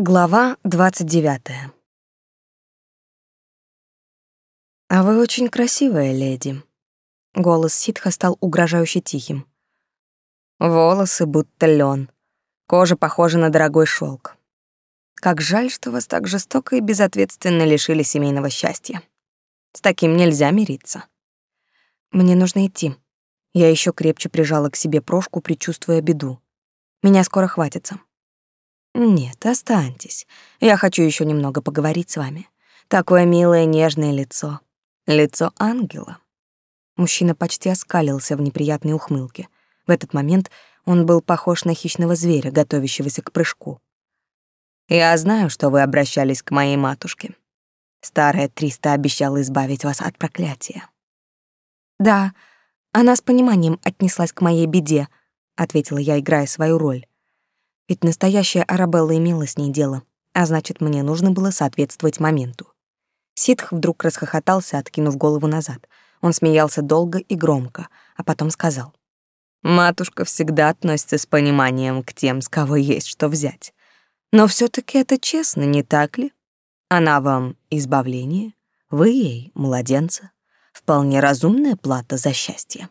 Глава 29. А вы очень красивая леди. Голос ситха стал угрожающе тихим. Волосы будто лен, кожа похожа на дорогой шелк. Как жаль, что вас так жестоко и безответственно лишили семейного счастья. С таким нельзя мириться. Мне нужно идти. Я еще крепче прижала к себе прошку, предчувствуя беду. Меня скоро хватится. Нет, останьтесь. Я хочу еще немного поговорить с вами. Такое милое нежное лицо. Лицо ангела. Мужчина почти оскалился в неприятной ухмылке. В этот момент он был похож на хищного зверя, готовящегося к прыжку. Я знаю, что вы обращались к моей матушке. Старая Триста обещала избавить вас от проклятия. Да, она с пониманием отнеслась к моей беде, ответила я, играя свою роль. Ведь настоящая Арабелла имела с ней дело, а значит, мне нужно было соответствовать моменту. Ситх вдруг расхохотался, откинув голову назад. Он смеялся долго и громко, а потом сказал. «Матушка всегда относится с пониманием к тем, с кого есть что взять. Но все таки это честно, не так ли? Она вам избавление, вы ей младенца. Вполне разумная плата за счастье».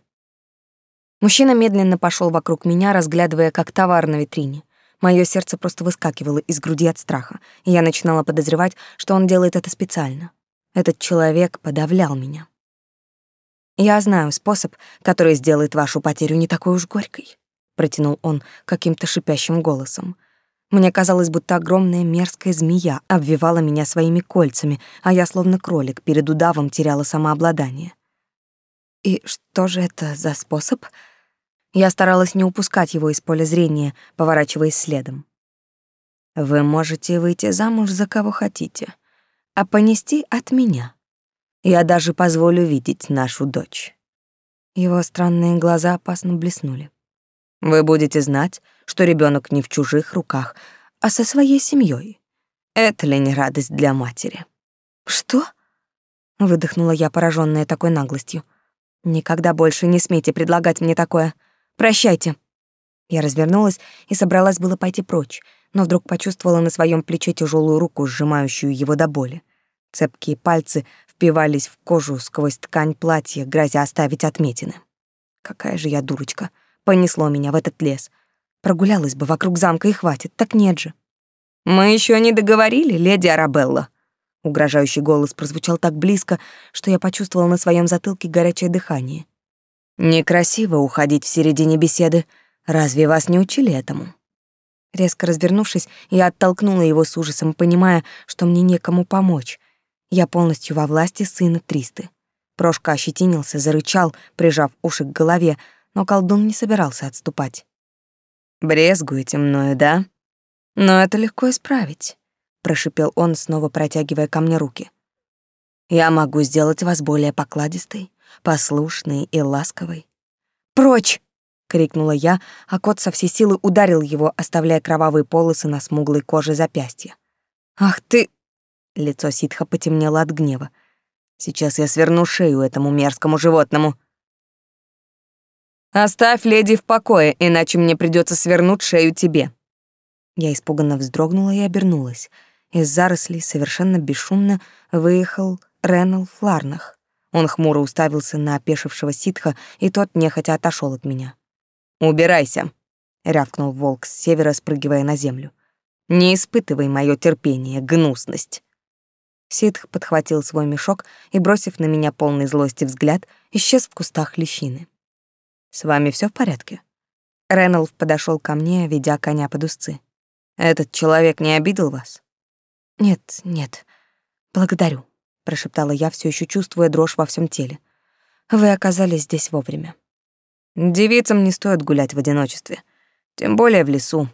Мужчина медленно пошел вокруг меня, разглядывая как товар на витрине. Мое сердце просто выскакивало из груди от страха, и я начинала подозревать, что он делает это специально. Этот человек подавлял меня. «Я знаю способ, который сделает вашу потерю не такой уж горькой», протянул он каким-то шипящим голосом. Мне казалось, будто огромная мерзкая змея обвивала меня своими кольцами, а я словно кролик перед удавом теряла самообладание. «И что же это за способ?» Я старалась не упускать его из поля зрения, поворачиваясь следом. Вы можете выйти замуж за кого хотите, а понести от меня. Я даже позволю видеть нашу дочь. Его странные глаза опасно блеснули. Вы будете знать, что ребенок не в чужих руках, а со своей семьей. Это ли не радость для матери? Что? выдохнула я, пораженная такой наглостью. Никогда больше не смейте предлагать мне такое. Прощайте. Я развернулась и собралась было пойти прочь, но вдруг почувствовала на своем плече тяжелую руку, сжимающую его до боли. Цепкие пальцы впивались в кожу сквозь ткань платья, грозя оставить отметины. Какая же я дурочка. Понесло меня в этот лес. Прогулялась бы вокруг замка и хватит, так нет же. Мы еще не договорили, леди Арабелла. Угрожающий голос прозвучал так близко, что я почувствовала на своем затылке горячее дыхание. Некрасиво уходить в середине беседы. Разве вас не учили этому? Резко развернувшись, я оттолкнула его с ужасом, понимая, что мне некому помочь. Я полностью во власти сына Тристы. Прошка ощетинился, зарычал, прижав уши к голове, но колдун не собирался отступать. «Брезгуете мною, да? Но это легко исправить», — прошипел он, снова протягивая ко мне руки. «Я могу сделать вас более покладистой, послушный и ласковый. «Прочь!» — крикнула я, а кот со всей силы ударил его, оставляя кровавые полосы на смуглой коже запястья. «Ах ты!» — лицо ситха потемнело от гнева. «Сейчас я сверну шею этому мерзкому животному». «Оставь леди в покое, иначе мне придется свернуть шею тебе». Я испуганно вздрогнула и обернулась. Из зарослей совершенно бесшумно выехал Ренал Фларнах. Он хмуро уставился на опешившего ситха, и тот нехотя отошел от меня. «Убирайся!» — рявкнул волк с севера, спрыгивая на землю. «Не испытывай мое терпение, гнусность!» Ситх подхватил свой мешок и, бросив на меня полный злости взгляд, исчез в кустах лещины. «С вами все в порядке?» Реналф подошел ко мне, ведя коня под узцы. «Этот человек не обидел вас?» «Нет, нет. Благодарю» прошептала я, все еще чувствуя дрожь во всем теле. Вы оказались здесь вовремя. Девицам не стоит гулять в одиночестве, тем более в лесу,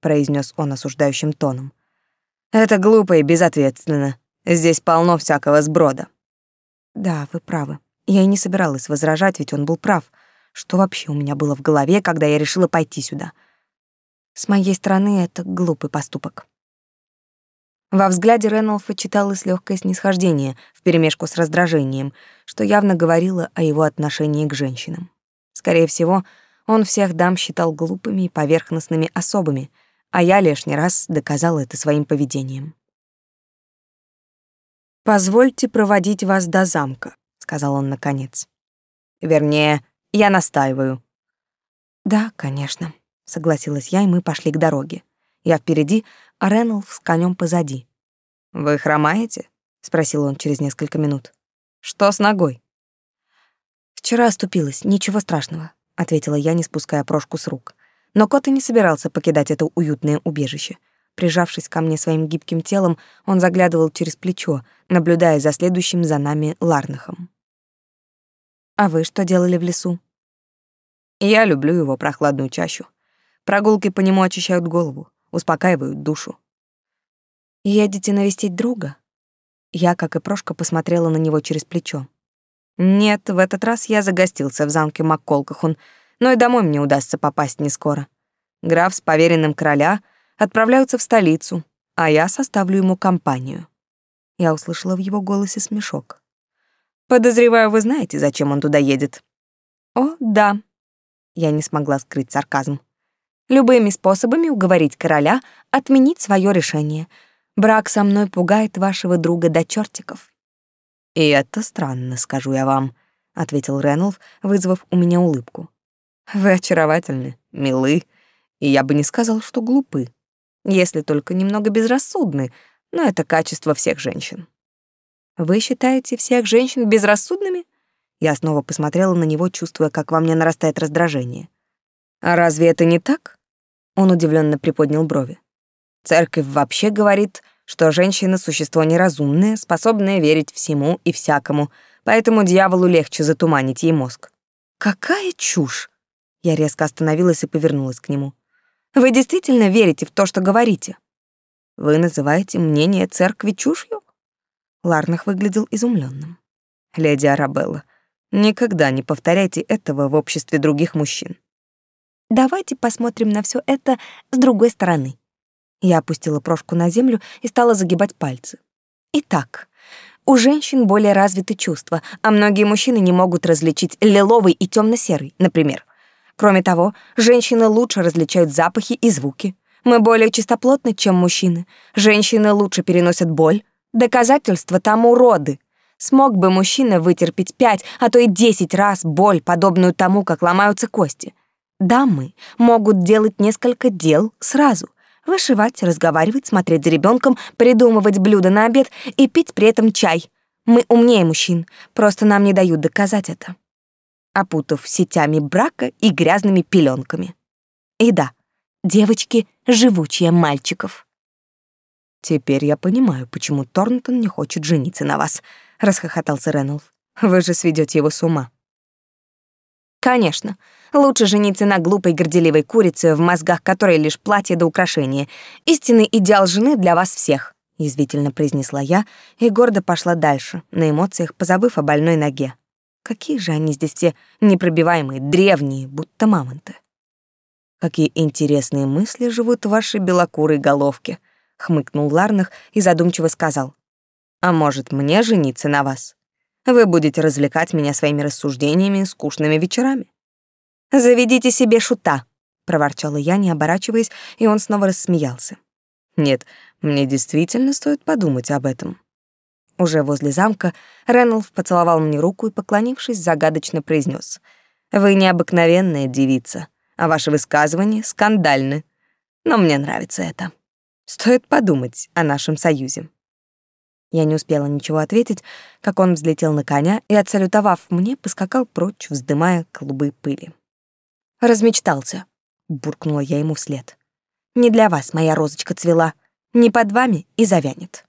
произнес он осуждающим тоном. Это глупо и безответственно. Здесь полно всякого сброда. Да, вы правы. Я и не собиралась возражать, ведь он был прав. Что вообще у меня было в голове, когда я решила пойти сюда? С моей стороны это глупый поступок. Во взгляде Реналфа читалось легкое снисхождение вперемешку с раздражением, что явно говорило о его отношении к женщинам. Скорее всего, он всех дам считал глупыми и поверхностными особами, а я лишний раз доказал это своим поведением. «Позвольте проводить вас до замка», — сказал он наконец. «Вернее, я настаиваю». «Да, конечно», — согласилась я, и мы пошли к дороге. Я впереди, а Реннелл с конем позади. «Вы хромаете?» — спросил он через несколько минут. «Что с ногой?» «Вчера оступилась, ничего страшного», — ответила я, не спуская прошку с рук. Но кот и не собирался покидать это уютное убежище. Прижавшись ко мне своим гибким телом, он заглядывал через плечо, наблюдая за следующим за нами Ларнахом. «А вы что делали в лесу?» «Я люблю его прохладную чащу. Прогулки по нему очищают голову, успокаивают душу». «Едете навестить друга?» Я, как и Прошка, посмотрела на него через плечо. «Нет, в этот раз я загостился в замке Макколкахун, но и домой мне удастся попасть не скоро. Граф с поверенным короля — отправляются в столицу, а я составлю ему компанию. Я услышала в его голосе смешок. Подозреваю, вы знаете, зачем он туда едет. О, да. Я не смогла скрыть сарказм. Любыми способами уговорить короля отменить свое решение. Брак со мной пугает вашего друга до чертиков. И это странно, скажу я вам, ответил Ренулф, вызвав у меня улыбку. Вы очаровательны, милы, и я бы не сказал, что глупы если только немного безрассудны, но это качество всех женщин. Вы считаете всех женщин безрассудными? Я снова посмотрела на него, чувствуя, как во мне нарастает раздражение. А разве это не так? Он удивленно приподнял брови. Церковь вообще говорит, что женщина — существо неразумное, способное верить всему и всякому, поэтому дьяволу легче затуманить ей мозг. Какая чушь! Я резко остановилась и повернулась к нему. Вы действительно верите в то, что говорите? Вы называете мнение церкви чушью? Ларнах выглядел изумленным. Леди Арабелла, никогда не повторяйте этого в обществе других мужчин. Давайте посмотрим на все это с другой стороны. Я опустила прошку на землю и стала загибать пальцы. Итак, у женщин более развиты чувства, а многие мужчины не могут различить лиловый и темно серый например. Кроме того, женщины лучше различают запахи и звуки. Мы более чистоплотны, чем мужчины. Женщины лучше переносят боль. Доказательство тому роды. Смог бы мужчина вытерпеть пять, а то и десять раз боль, подобную тому, как ломаются кости. Дамы могут делать несколько дел сразу. Вышивать, разговаривать, смотреть за ребенком, придумывать блюда на обед и пить при этом чай. Мы умнее мужчин, просто нам не дают доказать это опутав сетями брака и грязными пеленками. И да, девочки живучие мальчиков. Теперь я понимаю, почему Торнтон не хочет жениться на вас, расхохотался Ренулф. Вы же сведете его с ума. Конечно, лучше жениться на глупой горделивой курице, в мозгах которой лишь платье до украшения. Истинный идеал жены для вас всех, язвительно произнесла я и гордо пошла дальше, на эмоциях позабыв о больной ноге. Какие же они здесь все непробиваемые, древние, будто мамонты. Какие интересные мысли живут в вашей белокурой головке, хмыкнул Ларнах и задумчиво сказал: А может, мне жениться на вас? Вы будете развлекать меня своими рассуждениями и скучными вечерами. Заведите себе шута, проворчала я, не оборачиваясь, и он снова рассмеялся. Нет, мне действительно стоит подумать об этом. Уже возле замка Ренулф поцеловал мне руку и, поклонившись, загадочно произнес: «Вы необыкновенная девица, а ваши высказывания скандальны. Но мне нравится это. Стоит подумать о нашем союзе». Я не успела ничего ответить, как он взлетел на коня и, отсалютовав мне, поскакал прочь, вздымая клубы пыли. «Размечтался», — буркнула я ему вслед. «Не для вас моя розочка цвела, не под вами и завянет».